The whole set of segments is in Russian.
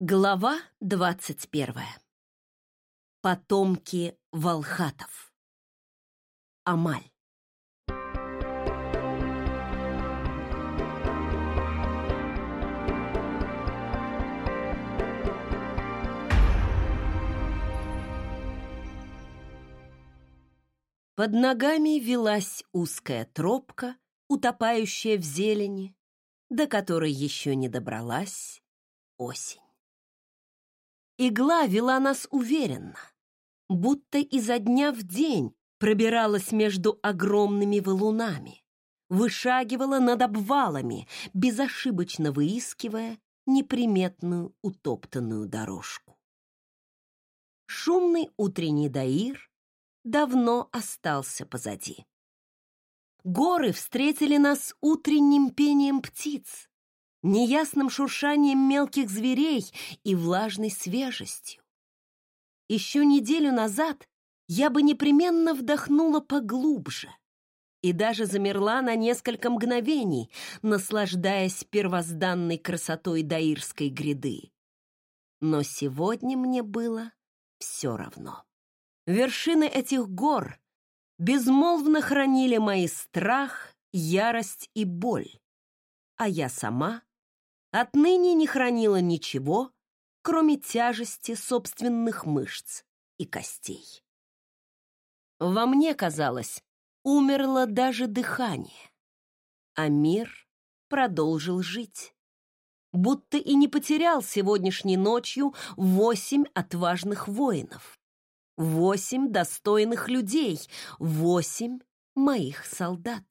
Глава двадцать первая. Потомки Волхатов. Амаль. Под ногами велась узкая тропка, утопающая в зелени, до которой еще не добралась осень. Игла вела нас уверенно, будто изо дня в день пробиралась между огромными валунами, вышагивала над обвалами, безошибочно выискивая неприметную утоптанную дорожку. Шумный утренний Даир давно остался позади. Горы встретили нас утренним пением птиц, неясным шуршанием мелких зверей и влажной свежестью. Еще неделю назад я бы непременно вдохнула поглубже и даже замерла на несколько мгновений, наслаждаясь первозданной красотой Даирской гряды. Но сегодня мне было все равно. Вершины этих гор безмолвно хранили мои страх, ярость и боль, а я сама отныне не хранила ничего, кроме тяжести собственных мышц и костей. Во мне, казалось, умерло даже дыхание, а мир продолжил жить. Будто и не потерял сегодняшней ночью восемь отважных воинов, восемь достойных людей, восемь моих солдат.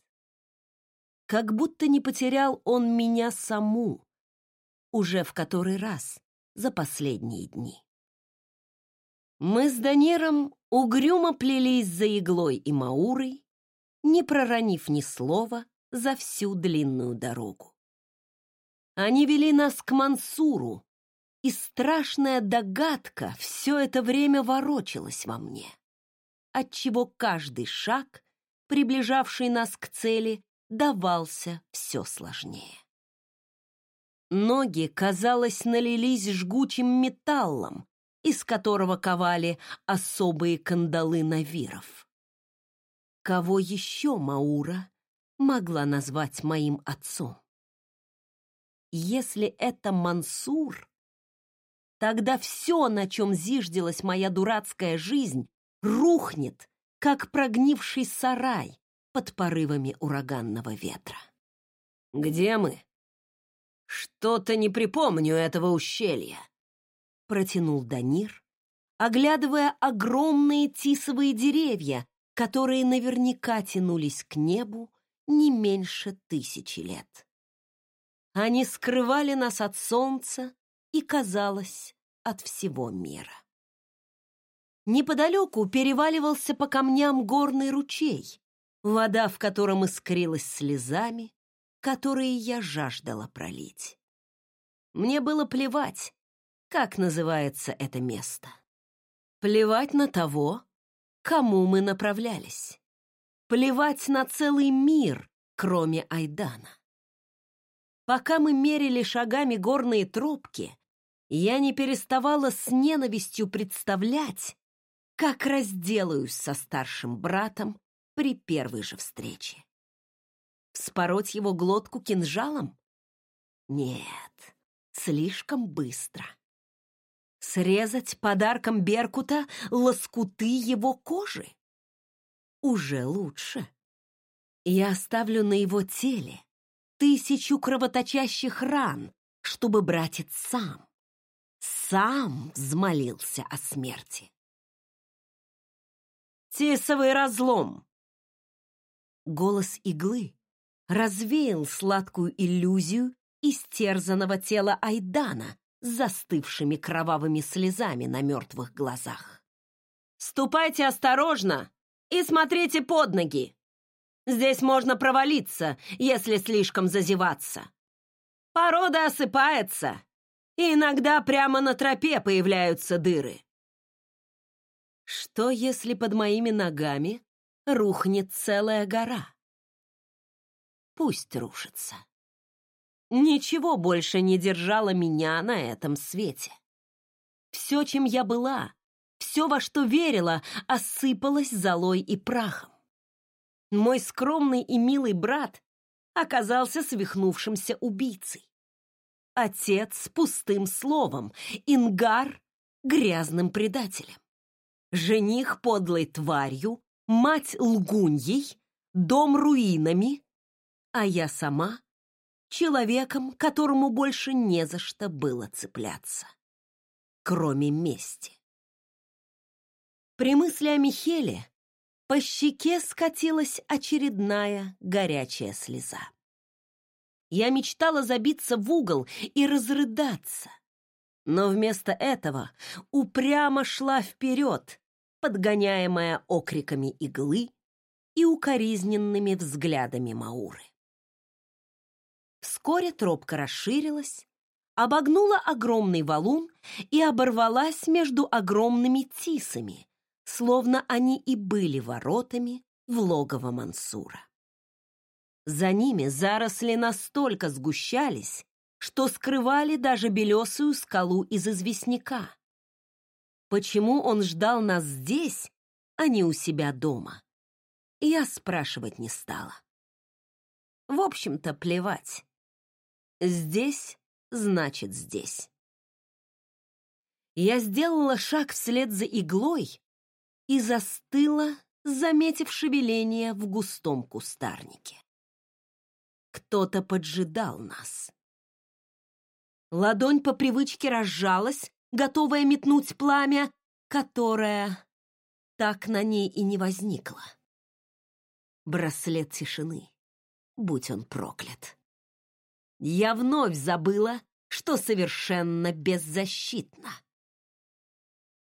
Как будто не потерял он меня саму, уже в который раз за последние дни. Мы с Даниром угрюмо плелись за иглой и Маурой, не проронив ни слова за всю длинную дорогу. Они вели нас к Мансуру, и страшная догадка все это время ворочалась во мне, отчего каждый шаг, приближавший нас к цели, давался все сложнее. Ноги, казалось, налились жгучим металлом, из которого ковали особые кандалы навиров. Кого еще Маура могла назвать моим отцом? Если это Мансур, тогда все, на чем зиждилась моя дурацкая жизнь, рухнет, как прогнивший сарай под порывами ураганного ветра. «Где мы?» «Что-то не припомню этого ущелья», — протянул Данир, оглядывая огромные тисовые деревья, которые наверняка тянулись к небу не меньше тысячи лет. Они скрывали нас от солнца и, казалось, от всего мира. Неподалеку переваливался по камням горный ручей, вода в котором искрилась слезами, которые я жаждала пролить. Мне было плевать, как называется это место. Плевать на того, кому мы направлялись. Плевать на целый мир, кроме Айдана. Пока мы мерили шагами горные тропки, я не переставала с ненавистью представлять, как разделаюсь со старшим братом при первой же встрече. Спороть его глотку кинжалом? Нет, слишком быстро. Срезать подарком Беркута лоскуты его кожи? Уже лучше. Я оставлю на его теле тысячу кровоточащих ран, чтобы братец сам, сам взмолился о смерти. «Тисовый разлом!» Голос иглы развеял сладкую иллюзию истерзанного тела Айдана с застывшими кровавыми слезами на мертвых глазах. «Ступайте осторожно и смотрите под ноги! Здесь можно провалиться, если слишком зазеваться. Порода осыпается, и иногда прямо на тропе появляются дыры. Что, если под моими ногами рухнет целая гора? Пусть рушится. Ничего больше не держало меня на этом свете. Все, чем я была, все, во что верила, осыпалось золой и прахом. Мой скромный и милый брат оказался свихнувшимся убийцей. Отец с пустым словом, Ингар — грязным предателем. Жених подлой тварью, мать лгуньей, дом руинами, а я сама — человеком, которому больше не за что было цепляться, кроме мести. При мысли о Михеле по щеке скатилась очередная горячая слеза. Я мечтала забиться в угол и разрыдаться, но вместо этого упрямо шла вперед, подгоняемая окриками иглы и укоризненными взглядами Мауры. Вскоре тропка расширилась, обогнула огромный валун и оборвалась между огромными тисами, словно они и были воротами в логово Мансура. За ними заросли настолько сгущались, что скрывали даже белесую скалу из известняка. Почему он ждал нас здесь, а не у себя дома? Я спрашивать не стала. В общем-то, плевать. Здесь значит здесь. Я сделала шаг вслед за иглой, и застыла, заметив шевеление в густом кустарнике. Кто-то поджидал нас. Ладонь по привычке разжалась, готовая метнуть пламя, которое так на ней и не возникло. Браслет тишины, будь он проклят. Я вновь забыла, что совершенно беззащитна.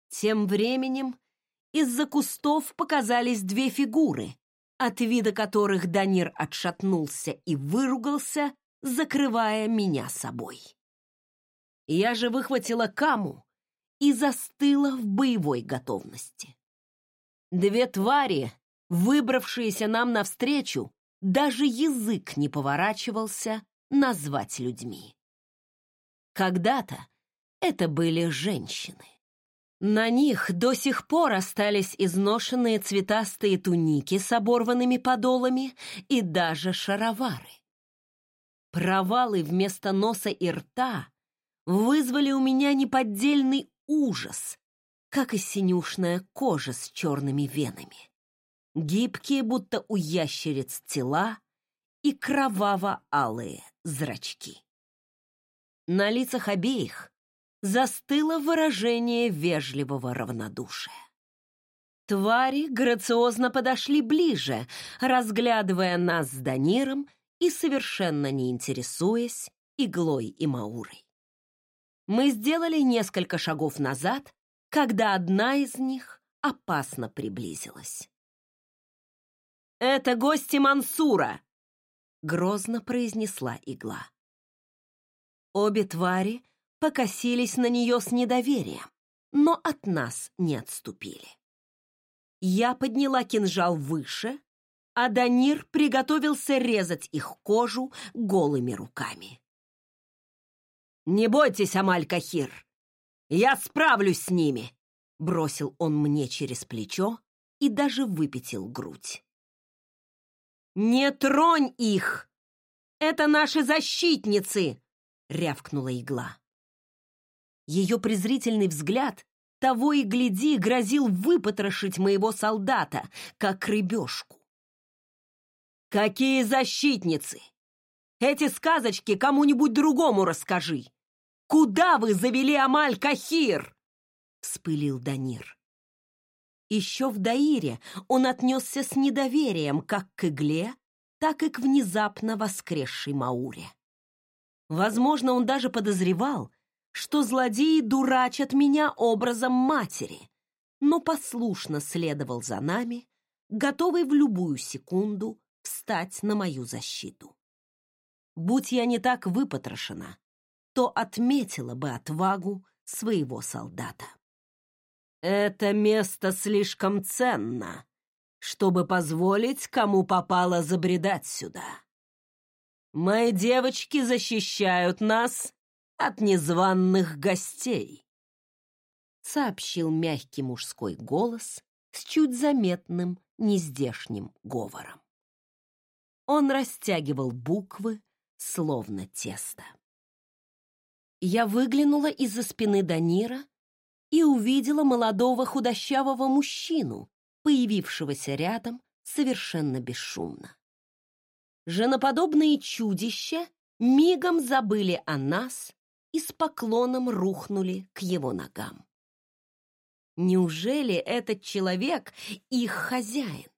Тем временем из-за кустов показались две фигуры, от вида которых Данир отшатнулся и выругался, закрывая меня собой. Я же выхватила каму и застыла в боевой готовности. Две твари, выбравшиеся нам навстречу, даже язык не поворачивался назвать людьми. Когда-то это были женщины. На них до сих пор остались изношенные цветастые туники с оборванными подолами и даже шаровары. Провалы вместо носа и рта вызвали у меня неподдельный ужас, как и синюшная кожа с черными венами. Гибкие, будто у ящериц, тела и кроваво-алые зрачки. На лицах обеих застыло выражение вежливого равнодушия. Твари грациозно подошли ближе, разглядывая нас с Даниром и совершенно не интересуясь иглой и Маурой. Мы сделали несколько шагов назад, когда одна из них опасно приблизилась. «Это гости Мансура!» — грозно произнесла игла. Обе твари покосились на нее с недоверием, но от нас не отступили. Я подняла кинжал выше, а Данир приготовился резать их кожу голыми руками. «Не бойтесь, Амаль-Кахир, я справлюсь с ними!» Бросил он мне через плечо и даже выпятил грудь. «Не тронь их! Это наши защитницы!» — рявкнула игла. Ее презрительный взгляд того и гляди грозил выпотрошить моего солдата, как рыбешку. «Какие защитницы! Эти сказочки кому-нибудь другому расскажи! Куда вы завели Амаль-Кахир?» — вспылил Данир. Еще в Даире он отнесся с недоверием как к игле, так и к внезапно воскресшей Мауре. Возможно, он даже подозревал, что злодеи дурачат меня образом матери, но послушно следовал за нами, готовый в любую секунду встать на мою защиту. Будь я не так выпотрошена, то отметила бы отвагу своего солдата. Это место слишком ценно, чтобы позволить кому попало забредать сюда. Мои девочки защищают нас от незваных гостей, сообщил мягкий мужской голос с чуть заметным нездешним говором. Он растягивал буквы, словно тесто. Я выглянула из-за спины Данира и увидела молодого худощавого мужчину, появившегося рядом совершенно бесшумно. Женоподобные чудища мигом забыли о нас и с поклоном рухнули к его ногам. Неужели этот человек их хозяин?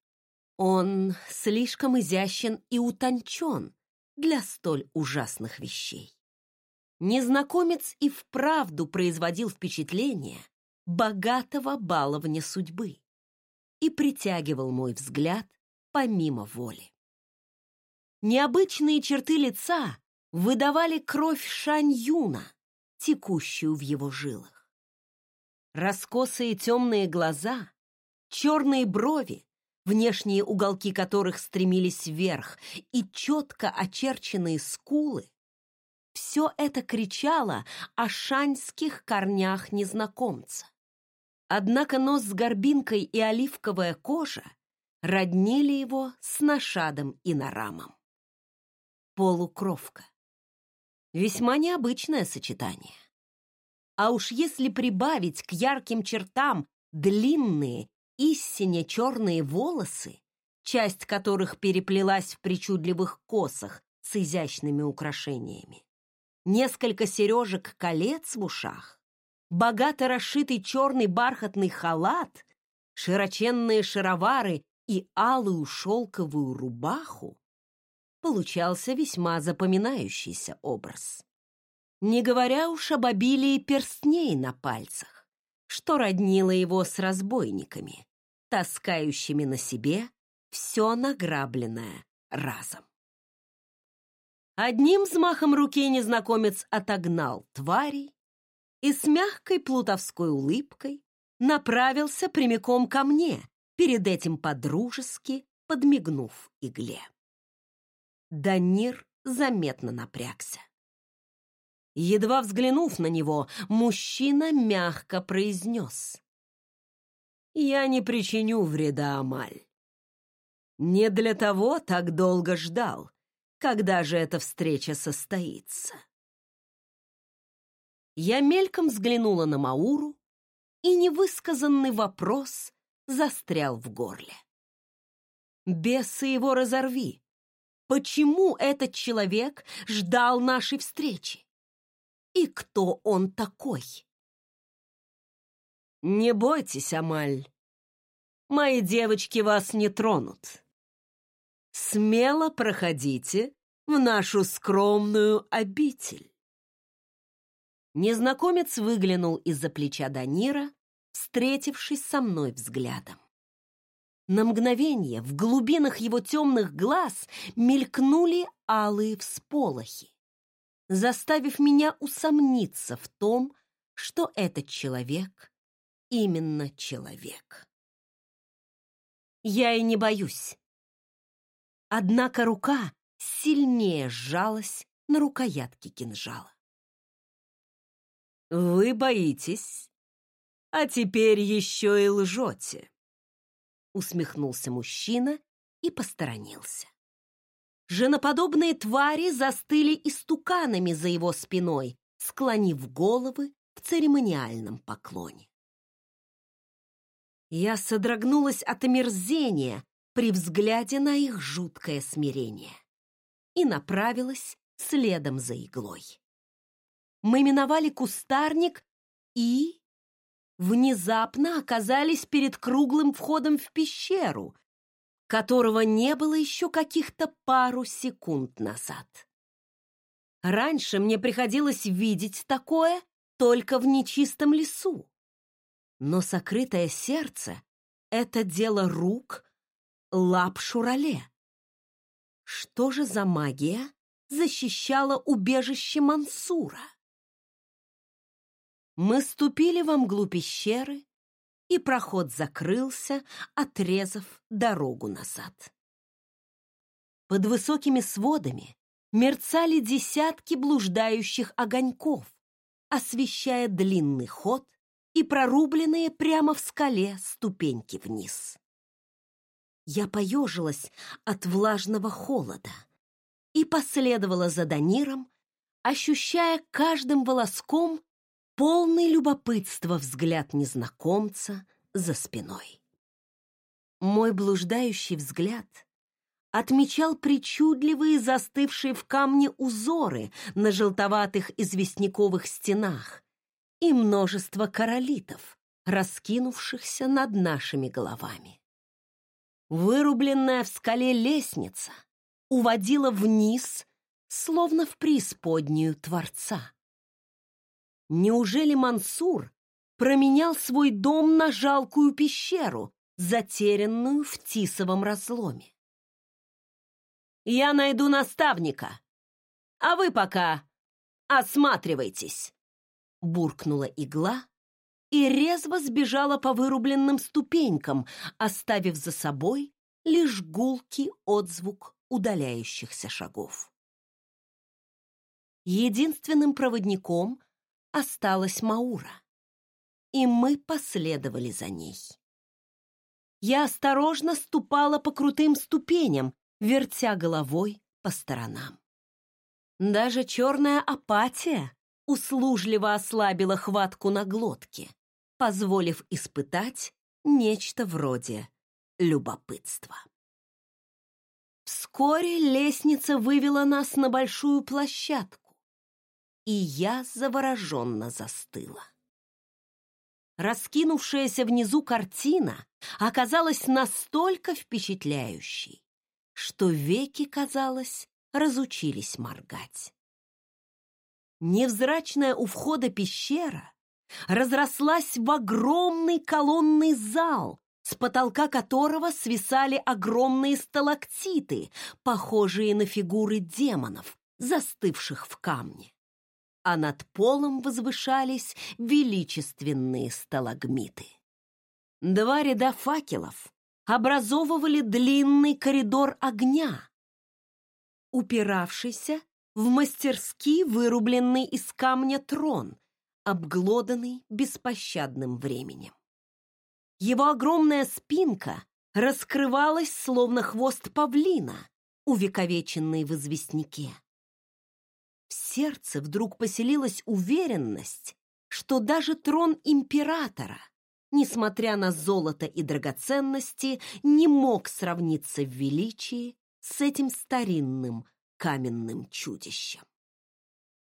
Он слишком изящен и утончен для столь ужасных вещей. Незнакомец и вправду производил впечатление богатого баловня судьбы и притягивал мой взгляд помимо воли. Необычные черты лица выдавали кровь Шань-Юна, текущую в его жилах. Раскосые темные глаза, черные брови, внешние уголки которых стремились вверх, и четко очерченные скулы, все это кричало о шаньских корнях незнакомца. Однако нос с горбинкой и оливковая кожа роднили его с Нашадом и Нарамом. Полукровка. Весьма необычное сочетание. А уж если прибавить к ярким чертам длинные, истинно черные волосы, часть которых переплелась в причудливых косах с изящными украшениями, несколько сережек-колец в ушах, богато расшитый черный бархатный халат, широченные шаровары и алую шелковую рубаху, получался весьма запоминающийся образ. Не говоря уж об обилии перстней на пальцах, что роднило его с разбойниками, таскающими на себе все награбленное разом. Одним взмахом руки незнакомец отогнал тварей и с мягкой плутовской улыбкой направился прямиком ко мне, перед этим подружески подмигнув игле. Данир заметно напрягся. Едва взглянув на него, мужчина мягко произнес. «Я не причиню вреда, Амаль. Не для того так долго ждал, когда же эта встреча состоится? Я мельком взглянула на Мауру, и невысказанный вопрос застрял в горле. Бесы его разорви! Почему этот человек ждал нашей встречи? И кто он такой? Не бойтесь, Амаль. Мои девочки вас не тронут смело проходите в нашу скромную обитель. Незнакомец выглянул из-за плеча Данира, встретившись со мной взглядом. На мгновение в глубинах его темных глаз мелькнули алые всполохи, заставив меня усомниться в том, что этот человек именно человек. Я и не боюсь. Однако рука сильнее сжалась на рукоятке кинжала. «Вы боитесь, а теперь еще и лжете», — усмехнулся мужчина и посторонился. Женоподобные твари застыли истуканами за его спиной, склонив головы в церемониальном поклоне. Я содрогнулась от омерзения, при взгляде на их жуткое смирение и направилась следом за иглой. Мы миновали кустарник и внезапно оказались перед круглым входом в пещеру, которого не было еще каких-то пару секунд назад. Раньше мне приходилось видеть такое только в нечистом лесу. Но сокрытое сердце — это дело рук Лап-Шурале. Что же за магия защищала убежище Мансура? Мы ступили во мглу пещеры, и проход закрылся, отрезав дорогу назад. Под высокими сводами мерцали десятки блуждающих огоньков, освещая длинный ход и прорубленные прямо в скале ступеньки вниз. Я поежилась от влажного холода и последовала за Даниром, ощущая каждым волоском полный любопытства взгляд незнакомца за спиной. Мой блуждающий взгляд отмечал причудливые застывшие в камне узоры на желтоватых известняковых стенах и множество королитов, раскинувшихся над нашими головами. Вырубленная в скале лестница уводила вниз, словно в преисподнюю Творца. Неужели Мансур променял свой дом на жалкую пещеру, затерянную в тисовом разломе? «Я найду наставника, а вы пока осматривайтесь!» Буркнула игла и резво сбежала по вырубленным ступенькам, оставив за собой лишь гулкий отзвук удаляющихся шагов. Единственным проводником осталась Маура, и мы последовали за ней. Я осторожно ступала по крутым ступеням, вертя головой по сторонам. Даже черная апатия услужливо ослабила хватку на глотке, позволив испытать нечто вроде любопытства. Вскоре лестница вывела нас на большую площадку, и я завороженно застыла. Раскинувшаяся внизу картина оказалась настолько впечатляющей, что веки, казалось, разучились моргать. Невзрачная у входа пещера разрослась в огромный колонный зал, с потолка которого свисали огромные сталактиты, похожие на фигуры демонов, застывших в камне. А над полом возвышались величественные сталагмиты. Два ряда факелов образовывали длинный коридор огня, упиравшийся в мастерски вырубленный из камня трон, обглоданный беспощадным временем. Его огромная спинка раскрывалась, словно хвост павлина, увековеченный в известняке. В сердце вдруг поселилась уверенность, что даже трон императора, несмотря на золото и драгоценности, не мог сравниться в величии с этим старинным каменным чудищем.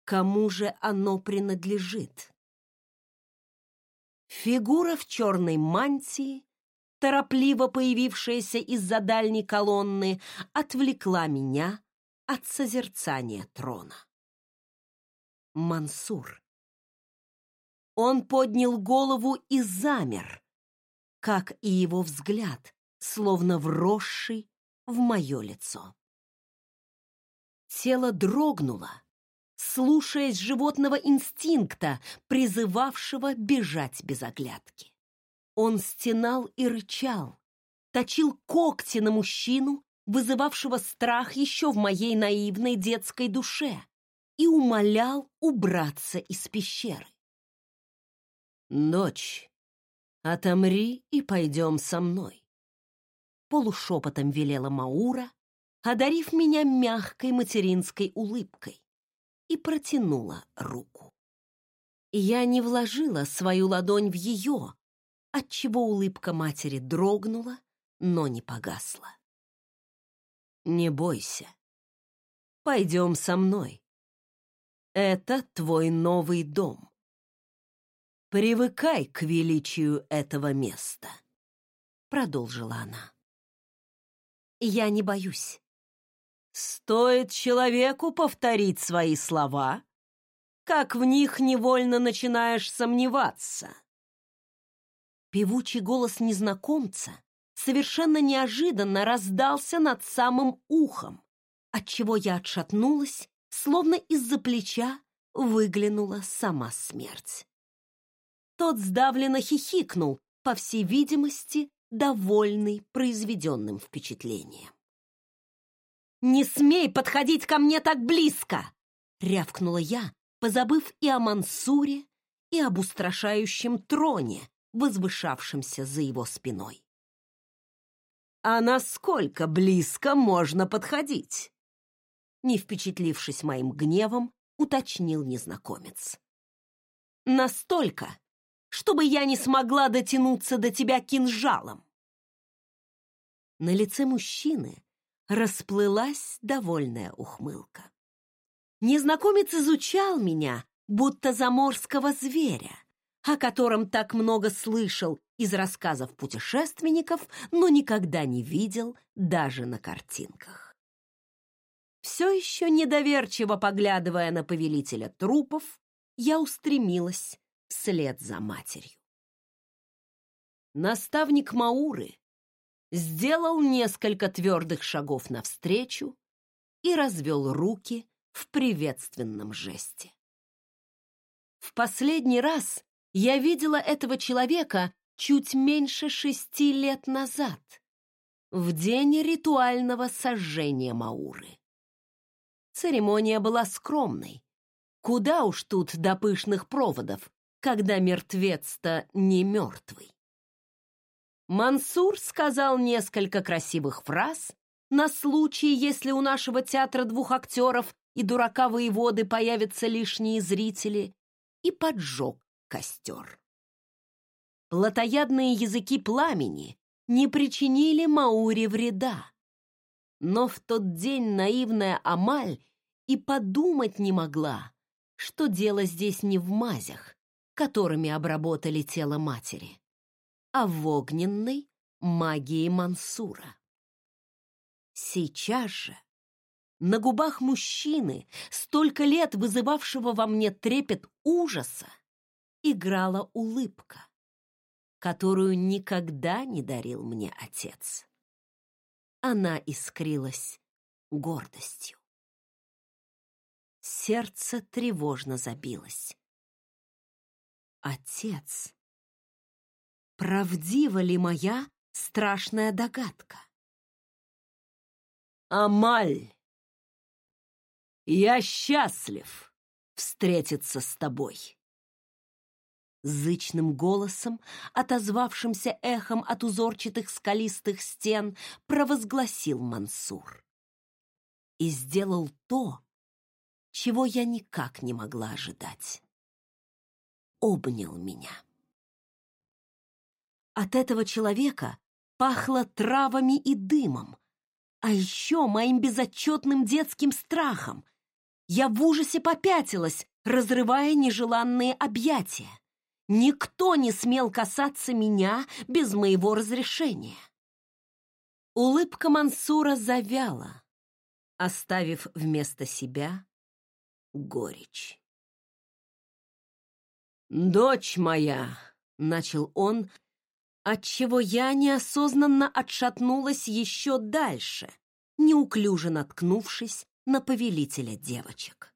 Кому же оно принадлежит? Фигура в черной мантии, торопливо появившаяся из-за дальней колонны, отвлекла меня от созерцания трона. Мансур. Он поднял голову и замер, как и его взгляд, словно вросший в мое лицо. Тело дрогнуло, слушаясь животного инстинкта, призывавшего бежать без оглядки. Он стенал и рычал, точил когти на мужчину, вызывавшего страх еще в моей наивной детской душе, и умолял убраться из пещеры. «Дочь, отомри и пойдем со мной», — полушепотом велела Маура, одарив меня мягкой материнской улыбкой и протянула руку. Я не вложила свою ладонь в ее, отчего улыбка матери дрогнула, но не погасла. «Не бойся. Пойдем со мной. Это твой новый дом. Привыкай к величию этого места», — продолжила она. «Я не боюсь. Стоит человеку повторить свои слова, как в них невольно начинаешь сомневаться. Певучий голос незнакомца совершенно неожиданно раздался над самым ухом, отчего я отшатнулась, словно из-за плеча выглянула сама смерть. Тот сдавленно хихикнул, по всей видимости, довольный произведенным впечатлением. Не смей подходить ко мне так близко!» — рявкнула я, позабыв и о Мансуре, и об устрашающем троне, возвышавшемся за его спиной. «А насколько близко можно подходить?» Не впечатлившись моим гневом, уточнил незнакомец. «Настолько, чтобы я не смогла дотянуться до тебя кинжалом!» На лице мужчины расплылась довольная ухмылка. Незнакомец изучал меня, будто заморского зверя, о котором так много слышал из рассказов путешественников, но никогда не видел даже на картинках. Все еще недоверчиво поглядывая на повелителя трупов, я устремилась вслед за матерью. Наставник Мауры сделал несколько твердых шагов навстречу и развел руки в приветственном жесте. В последний раз я видела этого человека чуть меньше шести лет назад, в день ритуального сожжения Мауры. Церемония была скромной. Куда уж тут до пышных проводов, когда мертвец-то не мертвый. Мансур сказал несколько красивых фраз на случай, если у нашего театра двух актеров и дурака-воеводы появятся лишние зрители, и поджег костер. Плотоядные языки пламени не причинили Мауре вреда. Но в тот день наивная Амаль и подумать не могла, что дело здесь не в мазях, которыми обработали тело матери, а в огненной магии Мансура. Сейчас же на губах мужчины, столько лет вызывавшего во мне трепет ужаса, играла улыбка, которую никогда не дарил мне отец. Она искрилась гордостью. Сердце тревожно забилось. Отец, правдива ли моя страшная догадка? Амаль! Я счастлив встретиться с тобой. Зычным голосом, отозвавшимся эхом от узорчатых скалистых стен, провозгласил Мансур. И сделал то, чего я никак не могла ожидать. Обнял меня. От этого человека пахло травами и дымом, а еще моим безотчетным детским страхом, я в ужасе попятилась, разрывая нежеланные объятия. Никто не смел касаться меня без моего разрешения. Улыбка Мансура завяла, оставив вместо себя горечь. «Дочь моя!» — начал он, отчего я неосознанно отшатнулась еще дальше, неуклюже наткнувшись на повелителя девочек.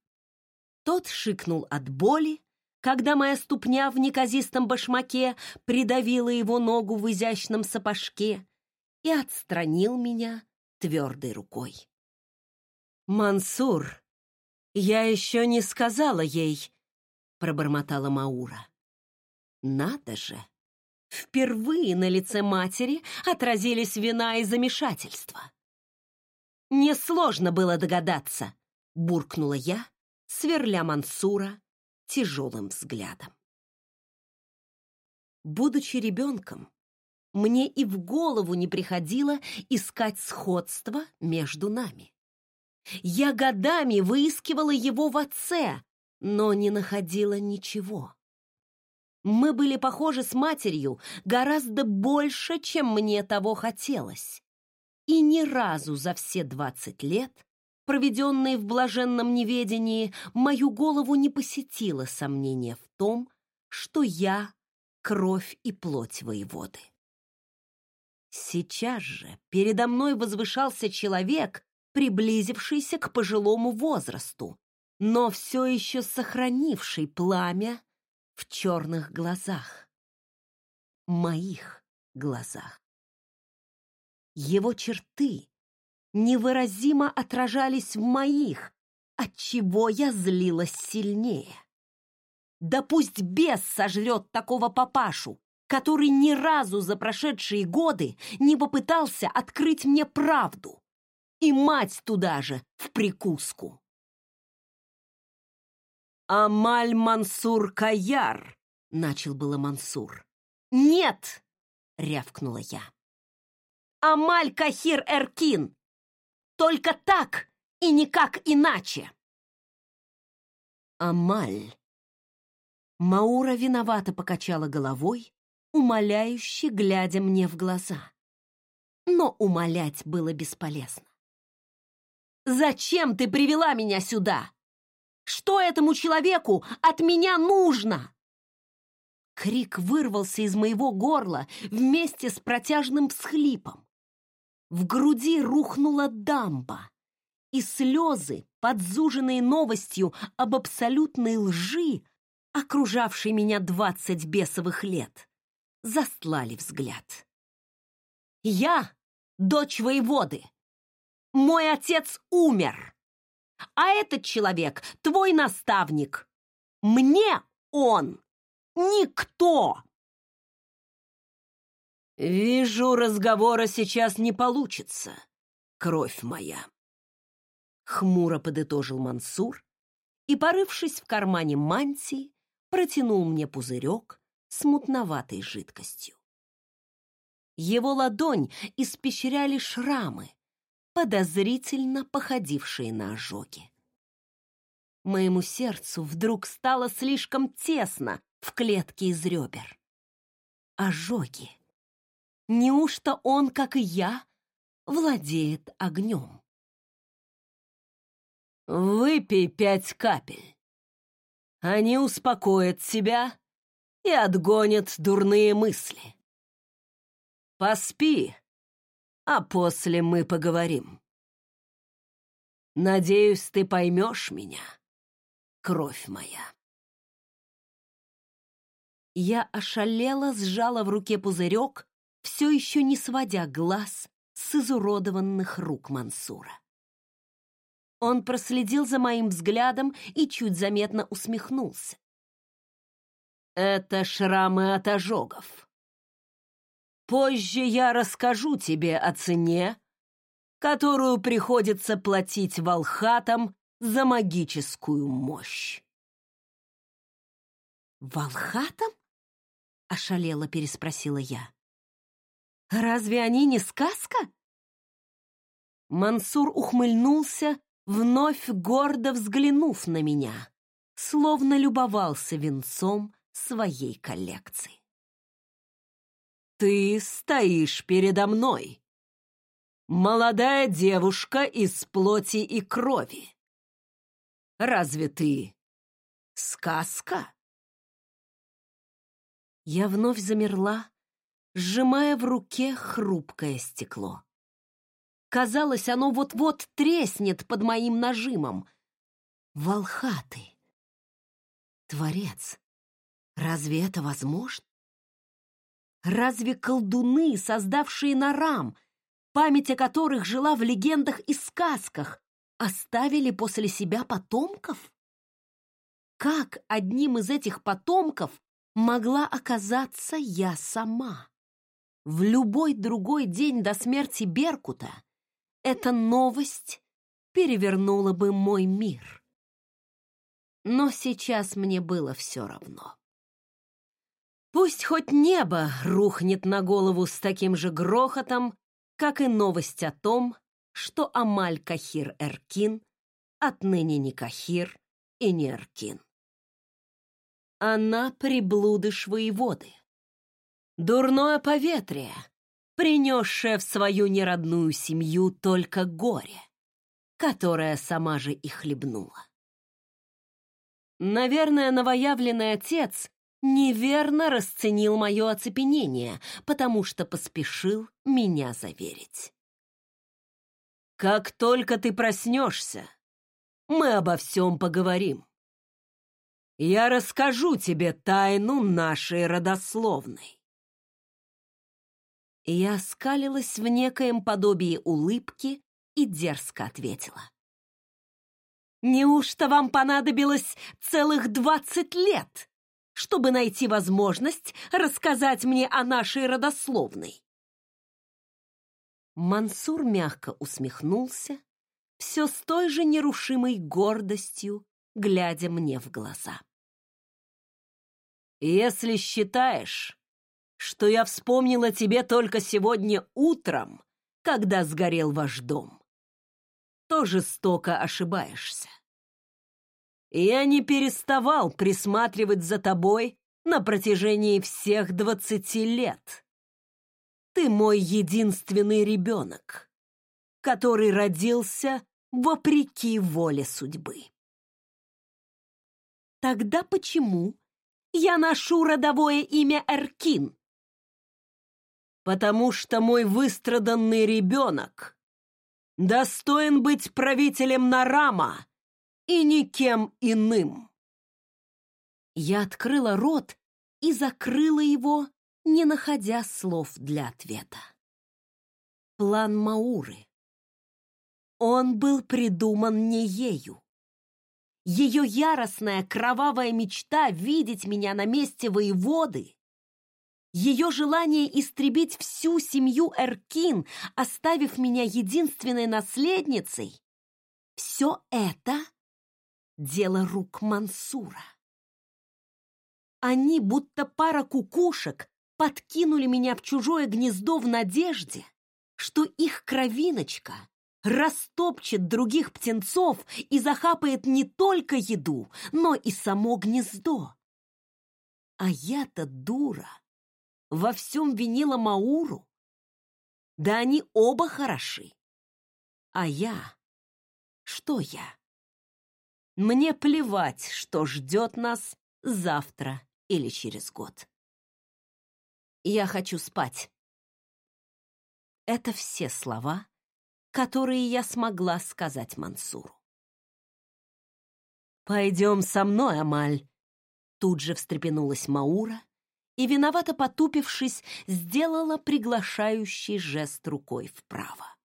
Тот шикнул от боли, когда моя ступня в неказистом башмаке придавила его ногу в изящном сапожке и отстранил меня твердой рукой. «Мансур, я еще не сказала ей», — пробормотала Маура. «Надо же!» Впервые на лице матери отразились вина и замешательство. «Несложно было догадаться», — буркнула я, сверля Мансура тяжелым взглядом. Будучи ребенком, мне и в голову не приходило искать сходство между нами. Я годами выискивала его в отце, но не находила ничего. Мы были похожи с матерью гораздо больше, чем мне того хотелось и ни разу за все двадцать лет, проведенные в блаженном неведении, мою голову не посетило сомнение в том, что я — кровь и плоть воеводы. Сейчас же передо мной возвышался человек, приблизившийся к пожилому возрасту, но все еще сохранивший пламя в черных глазах. Моих глазах. Его черты невыразимо отражались в моих, отчего я злилась сильнее. Да пусть бес сожрет такого папашу, который ни разу за прошедшие годы не попытался открыть мне правду. И мать туда же, в прикуску. «Амаль Мансур Каяр», — начал было Мансур. «Нет!» — рявкнула я. «Амаль Кахир Эркин! Только так и никак иначе!» «Амаль!» Маура виновато покачала головой, умоляюще глядя мне в глаза. Но умолять было бесполезно. «Зачем ты привела меня сюда? Что этому человеку от меня нужно?» Крик вырвался из моего горла вместе с протяжным всхлипом. В груди рухнула дамба, и слезы, подзуженные новостью об абсолютной лжи, окружавшей меня двадцать бесовых лет, застлали взгляд. «Я — дочь воеводы. Мой отец умер, а этот человек — твой наставник. Мне он никто!» «Вижу, разговора сейчас не получится, кровь моя», — хмуро подытожил Мансур и, порывшись в кармане мантии, протянул мне пузырек с мутноватой жидкостью. Его ладонь испещряли шрамы, подозрительно походившие на ожоги. Моему сердцу вдруг стало слишком тесно в клетке из ребер. Ожоги. Неужто он, как и я, владеет огнем? «Выпей пять капель», они успокоят себя и отгонят дурные мысли. Поспи, а после мы поговорим. Надеюсь, ты поймешь меня, кровь моя. Я ошалела, сжала в руке пузырек, все еще не сводя глаз с изуродованных рук Мансура. Он проследил за моим взглядом и чуть заметно усмехнулся. «Это шрамы от ожогов. Позже я расскажу тебе о цене, которую приходится платить волхатам за магическую мощь». «Волхатам?» — ошалело переспросила я. «Разве они не сказка?» Мансур ухмыльнулся, вновь гордо взглянув на меня, словно любовался венцом своей коллекции. «Ты стоишь передо мной, молодая девушка из плоти и крови. Разве ты сказка?» Я вновь замерла, сжимая в руке хрупкое стекло. Казалось, оно вот-вот треснет под моим нажимом. Волхаты. Творец. Разве это возможно? Разве колдуны, создавшие Нарам, память о которых жила в легендах и сказках, оставили после себя потомков? Как одним из этих потомков могла оказаться я сама? В любой другой день до смерти Беркута эта новость перевернула бы мой мир. Но сейчас мне было все равно. Пусть хоть небо рухнет на голову с таким же грохотом, как и новость о том, что Амаль Кахир Эркин отныне не Кахир и не Эркин. Она приблудыш воеводы. Дурное поветрие, принесшая в свою неродную семью только горе, которое сама же и хлебнула. Наверное, новоявленный отец неверно расценил мое оцепенение, потому что поспешил меня заверить. «Как только ты проснешься, мы обо всем поговорим. Я расскажу тебе тайну нашей родословной я скалилась в некоем подобии улыбки и дерзко ответила. «Неужто вам понадобилось целых двадцать лет, чтобы найти возможность рассказать мне о нашей родословной?» Мансур мягко усмехнулся, все с той же нерушимой гордостью, глядя мне в глаза. «Если считаешь, что я вспомнила тебе только сегодня утром, когда сгорел ваш дом, то жестоко ошибаешься. Я не переставал присматривать за тобой на протяжении всех двадцати лет. Ты мой единственный ребенок, который родился вопреки воле судьбы. Тогда почему я ношу родовое имя Эркин? Потому что мой выстраданный ребенок достоин быть правителем Нарама и никем иным. Я открыла рот и закрыла его, не находя слов для ответа. План Мауры. Он был придуман не ею. Ее яростная кровавая мечта видеть меня на месте воеводы ее желание истребить всю семью Эркин, оставив меня единственной наследницей, все это — дело рук Мансура. Они, будто пара кукушек, подкинули меня в чужое гнездо в надежде, что их кровиночка растопчет других птенцов и захапает не только еду, но и само гнездо. А я-то дура во всем винила Мауру? Да они оба хороши. А я? Что я? Мне плевать, что ждет нас завтра или через год. Я хочу спать. Это все слова, которые я смогла сказать Мансуру. «Пойдем со мной, Амаль!» Тут же встрепенулась Маура и, виновато потупившись, сделала приглашающий жест рукой вправо.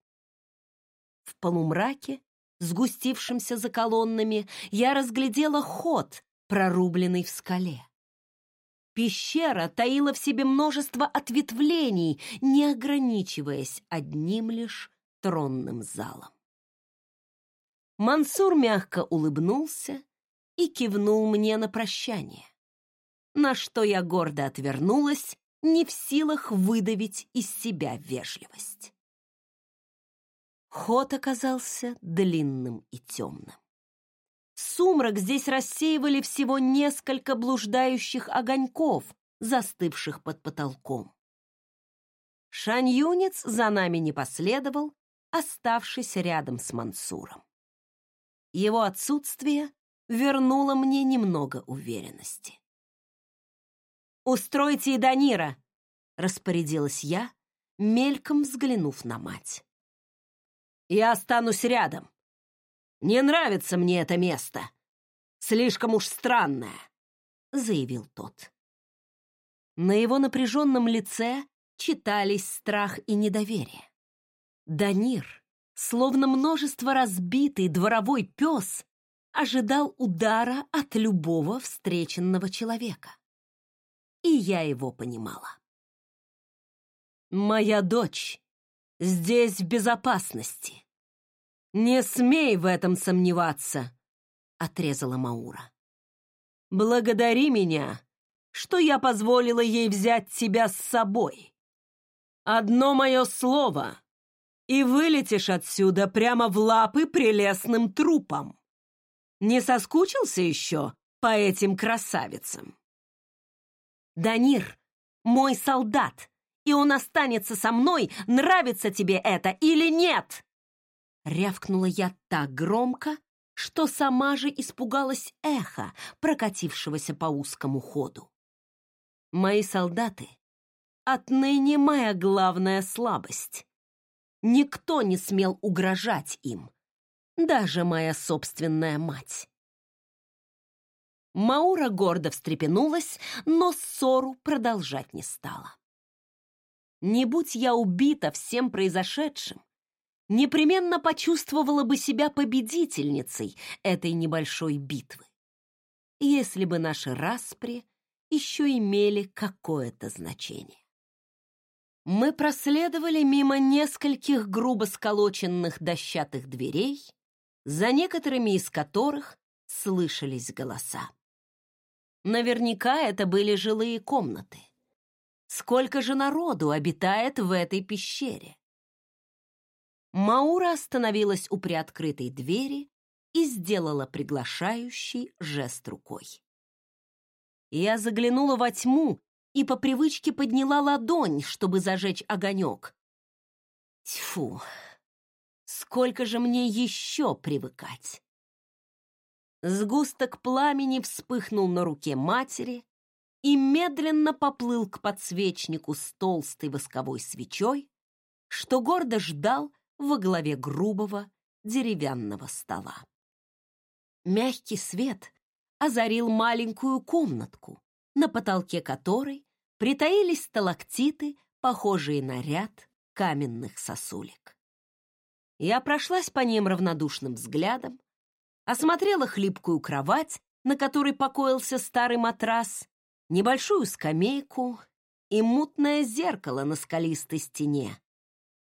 В полумраке, сгустившемся за колоннами, я разглядела ход, прорубленный в скале. Пещера таила в себе множество ответвлений, не ограничиваясь одним лишь тронным залом. Мансур мягко улыбнулся и кивнул мне на прощание на что я гордо отвернулась, не в силах выдавить из себя вежливость. Ход оказался длинным и темным. Сумрак здесь рассеивали всего несколько блуждающих огоньков, застывших под потолком. Шань-Юнец за нами не последовал, оставшись рядом с Мансуром. Его отсутствие вернуло мне немного уверенности. «Устройте и Данира!» — распорядилась я, мельком взглянув на мать. «Я останусь рядом. Не нравится мне это место. Слишком уж странное», — заявил тот. На его напряженном лице читались страх и недоверие. Данир, словно множество разбитый дворовой пес, ожидал удара от любого встреченного человека и я его понимала. «Моя дочь здесь в безопасности. Не смей в этом сомневаться», — отрезала Маура. «Благодари меня, что я позволила ей взять тебя с собой. Одно мое слово, и вылетишь отсюда прямо в лапы прелестным трупам. Не соскучился еще по этим красавицам?» Данир — мой солдат, и он останется со мной, нравится тебе это или нет!» Рявкнула я так громко, что сама же испугалась эха, прокатившегося по узкому ходу. Мои солдаты — отныне моя главная слабость. Никто не смел угрожать им, даже моя собственная мать. Маура гордо встрепенулась, но ссору продолжать не стала. Не будь я убита всем произошедшим, непременно почувствовала бы себя победительницей этой небольшой битвы, если бы наши распри еще имели какое-то значение. Мы проследовали мимо нескольких грубо сколоченных дощатых дверей, за некоторыми из которых слышались голоса. Наверняка это были жилые комнаты. Сколько же народу обитает в этой пещере? Маура остановилась у приоткрытой двери и сделала приглашающий жест рукой. Я заглянула во тьму и по привычке подняла ладонь, чтобы зажечь огонек. Тьфу, сколько же мне еще привыкать? Сгусток пламени вспыхнул на руке матери и медленно поплыл к подсвечнику с толстой восковой свечой, что гордо ждал во главе грубого деревянного стола. Мягкий свет озарил маленькую комнатку, на потолке которой притаились сталактиты, похожие на ряд каменных сосулек. Я прошлась по ним равнодушным взглядом, осмотрела хлипкую кровать, на которой покоился старый матрас, небольшую скамейку и мутное зеркало на скалистой стене,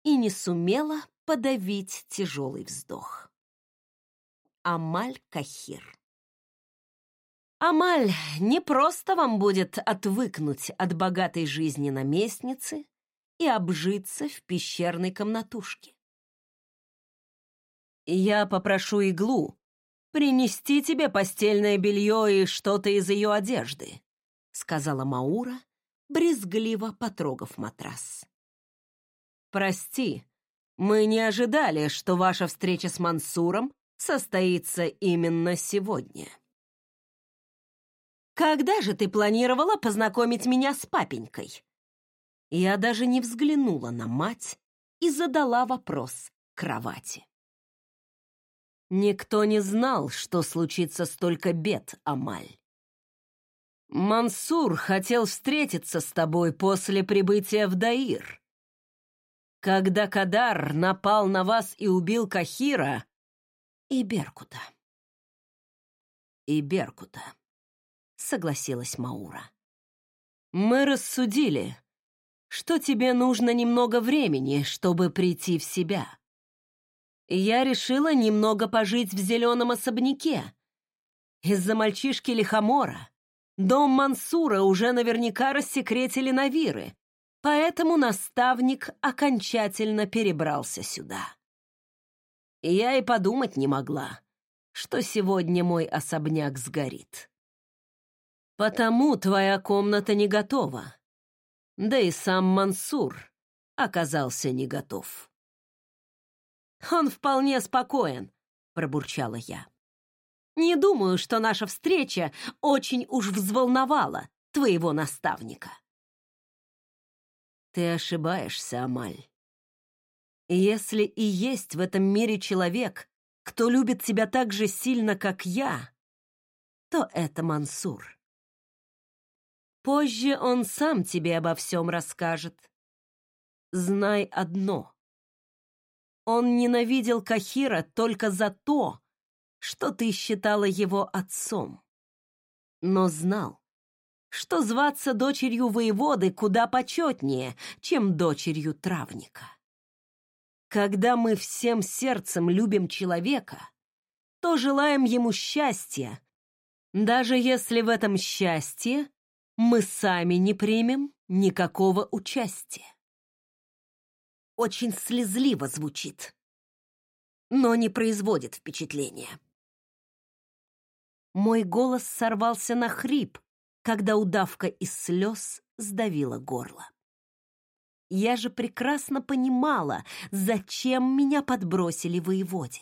и не сумела подавить тяжелый вздох. Амаль Кахир Амаль, не просто вам будет отвыкнуть от богатой жизни наместницы и обжиться в пещерной комнатушке. Я попрошу иглу принести тебе постельное белье и что-то из ее одежды, сказала Маура, брезгливо потрогав матрас. Прости, мы не ожидали, что ваша встреча с Мансуром состоится именно сегодня. Когда же ты планировала познакомить меня с папенькой? Я даже не взглянула на мать и задала вопрос кровати. Никто не знал, что случится столько бед, Амаль. Мансур хотел встретиться с тобой после прибытия в Даир. Когда Кадар напал на вас и убил Кахира и Беркута. И Беркута согласилась Маура. Мы рассудили, что тебе нужно немного времени, чтобы прийти в себя. Я решила немного пожить в зеленом особняке. Из-за мальчишки Лихомора дом Мансура уже наверняка рассекретили Навиры, поэтому наставник окончательно перебрался сюда. Я и подумать не могла, что сегодня мой особняк сгорит. Потому твоя комната не готова. Да и сам Мансур оказался не готов. Он вполне спокоен, пробурчала я. Не думаю, что наша встреча очень уж взволновала твоего наставника. Ты ошибаешься, Амаль. Если и есть в этом мире человек, кто любит тебя так же сильно, как я, то это Мансур. Позже он сам тебе обо всем расскажет. Знай одно. Он ненавидел Кахира только за то, что ты считала его отцом. Но знал, что зваться дочерью воеводы куда почетнее, чем дочерью травника. Когда мы всем сердцем любим человека, то желаем ему счастья, даже если в этом счастье мы сами не примем никакого участия. Очень слезливо звучит, но не производит впечатления. Мой голос сорвался на хрип, когда удавка из слез сдавила горло. Я же прекрасно понимала, зачем меня подбросили воеводе.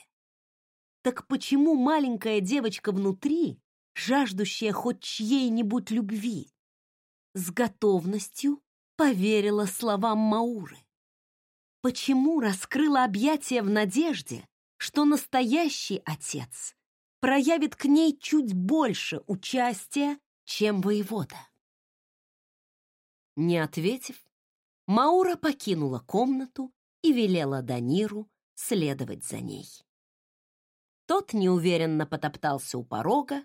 Так почему маленькая девочка внутри, жаждущая хоть чьей-нибудь любви, с готовностью поверила словам Мауры. Почему раскрыла объятия в надежде, что настоящий отец проявит к ней чуть больше участия, чем воевода? Не ответив, Маура покинула комнату и велела Даниру следовать за ней. Тот неуверенно потоптался у порога,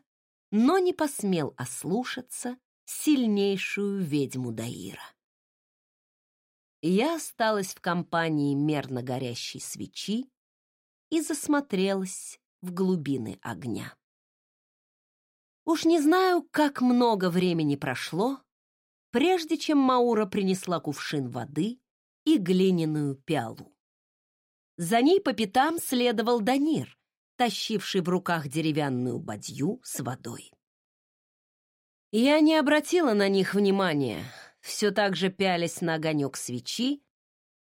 но не посмел ослушаться сильнейшую ведьму Даира. Я осталась в компании мерно горящей свечи и засмотрелась в глубины огня. Уж не знаю, как много времени прошло, прежде чем Маура принесла кувшин воды и глиняную пиалу. За ней по пятам следовал Данир, тащивший в руках деревянную бадью с водой. Я не обратила на них внимания, все так же пялись на огонек свечи,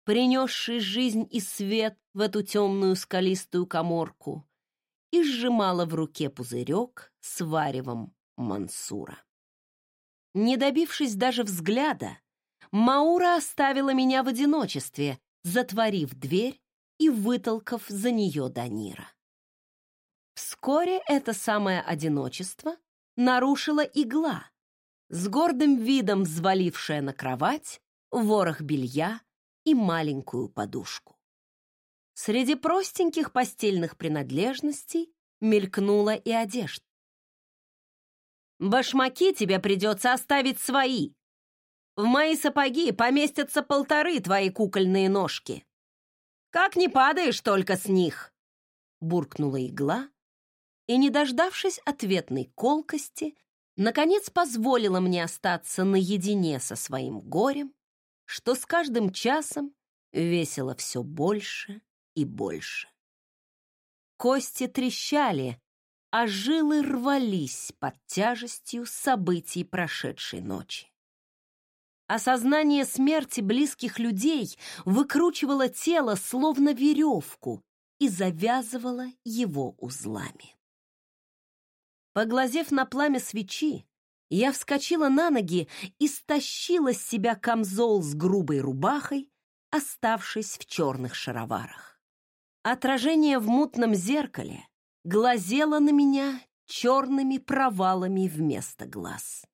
принесший жизнь и свет в эту темную скалистую коморку, и сжимала в руке пузырек с варевом Мансура. Не добившись даже взгляда, Маура оставила меня в одиночестве, затворив дверь и вытолкав за нее Данира. Вскоре это самое одиночество нарушила игла, с гордым видом взвалившая на кровать ворох белья и маленькую подушку. Среди простеньких постельных принадлежностей мелькнула и одежда. «Башмаки тебе придется оставить свои. В мои сапоги поместятся полторы твои кукольные ножки. Как не падаешь только с них!» Буркнула игла и, не дождавшись ответной колкости, наконец позволила мне остаться наедине со своим горем, что с каждым часом весело все больше и больше. Кости трещали, а жилы рвались под тяжестью событий прошедшей ночи. Осознание смерти близких людей выкручивало тело словно веревку и завязывало его узлами. Поглазев на пламя свечи, я вскочила на ноги и стащила с себя камзол с грубой рубахой, оставшись в черных шароварах. Отражение в мутном зеркале глазело на меня черными провалами вместо глаз.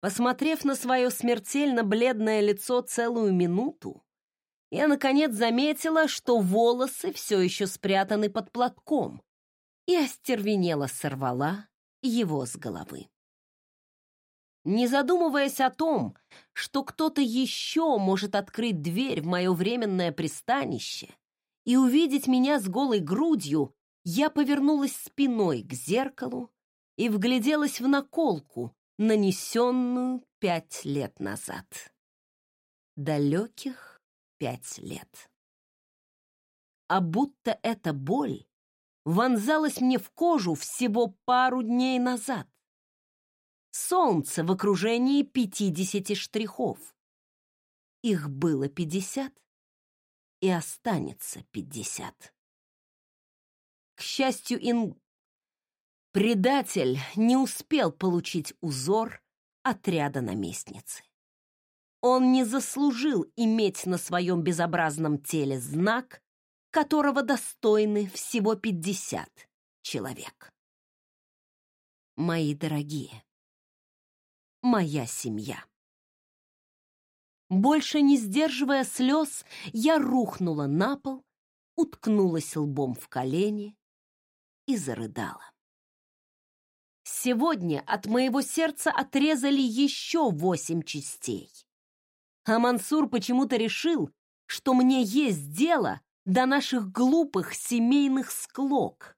Посмотрев на свое смертельно бледное лицо целую минуту, я, наконец, заметила, что волосы все еще спрятаны под платком, и остервенело сорвала его с головы. Не задумываясь о том, что кто-то еще может открыть дверь в мое временное пристанище и увидеть меня с голой грудью, я повернулась спиной к зеркалу и вгляделась в наколку, нанесенную пять лет назад. Далеких пять лет. А будто эта боль вонзалась мне в кожу всего пару дней назад. Солнце в окружении пятидесяти штрихов. Их было пятьдесят и останется пятьдесят. К счастью, ин... предатель не успел получить узор отряда наместницы. Он не заслужил иметь на своем безобразном теле знак, которого достойны всего пятьдесят человек. Мои дорогие, моя семья. Больше не сдерживая слез, я рухнула на пол, уткнулась лбом в колени и зарыдала. Сегодня от моего сердца отрезали еще восемь частей. А Мансур почему-то решил, что мне есть дело до наших глупых семейных склок.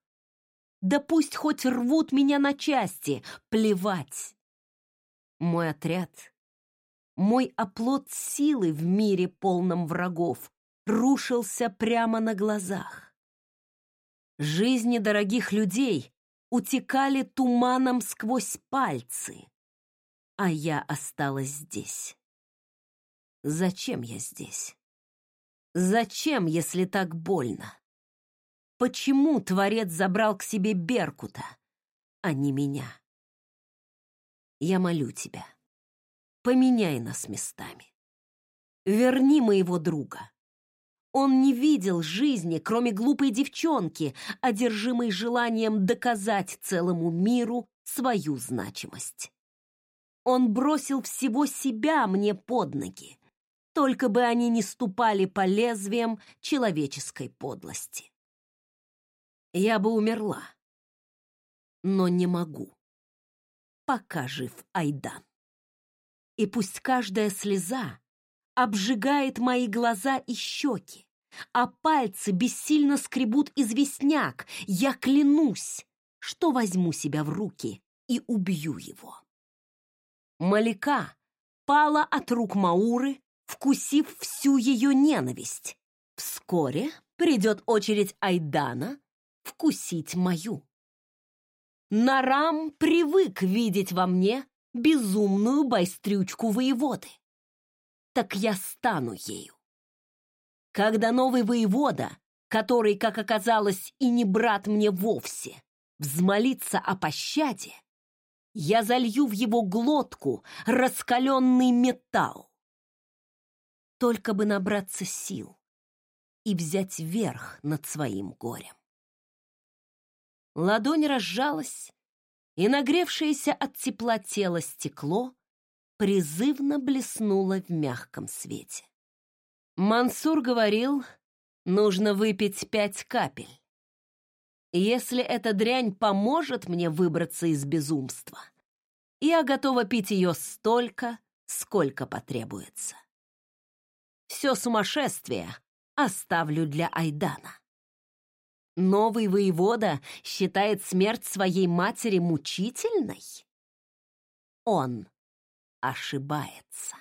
Да пусть хоть рвут меня на части, плевать. Мой отряд, мой оплот силы в мире полном врагов рушился прямо на глазах. Жизни дорогих людей утекали туманом сквозь пальцы, а я осталась здесь. Зачем я здесь? Зачем, если так больно? Почему Творец забрал к себе Беркута, а не меня? Я молю тебя, поменяй нас местами. Верни моего друга. Он не видел жизни, кроме глупой девчонки, одержимой желанием доказать целому миру свою значимость. Он бросил всего себя мне под ноги, только бы они не ступали по лезвиям человеческой подлости. Я бы умерла, но не могу, пока жив Айдан. И пусть каждая слеза обжигает мои глаза и щеки, а пальцы бессильно скребут известняк, я клянусь, что возьму себя в руки и убью его. Малика пала от рук Мауры, вкусив всю ее ненависть. Вскоре придет очередь Айдана вкусить мою. Нарам привык видеть во мне безумную байстрючку воеводы. Так я стану ею. Когда новый воевода, который, как оказалось, и не брат мне вовсе, взмолится о пощаде, я залью в его глотку раскаленный металл. Только бы набраться сил и взять верх над своим горем. Ладонь разжалась, и нагревшееся от тепла тело стекло призывно блеснуло в мягком свете. Мансур говорил, нужно выпить пять капель. Если эта дрянь поможет мне выбраться из безумства, я готова пить ее столько, сколько потребуется. Все сумасшествие оставлю для Айдана. Новый воевода считает смерть своей матери мучительной? Он ошибается.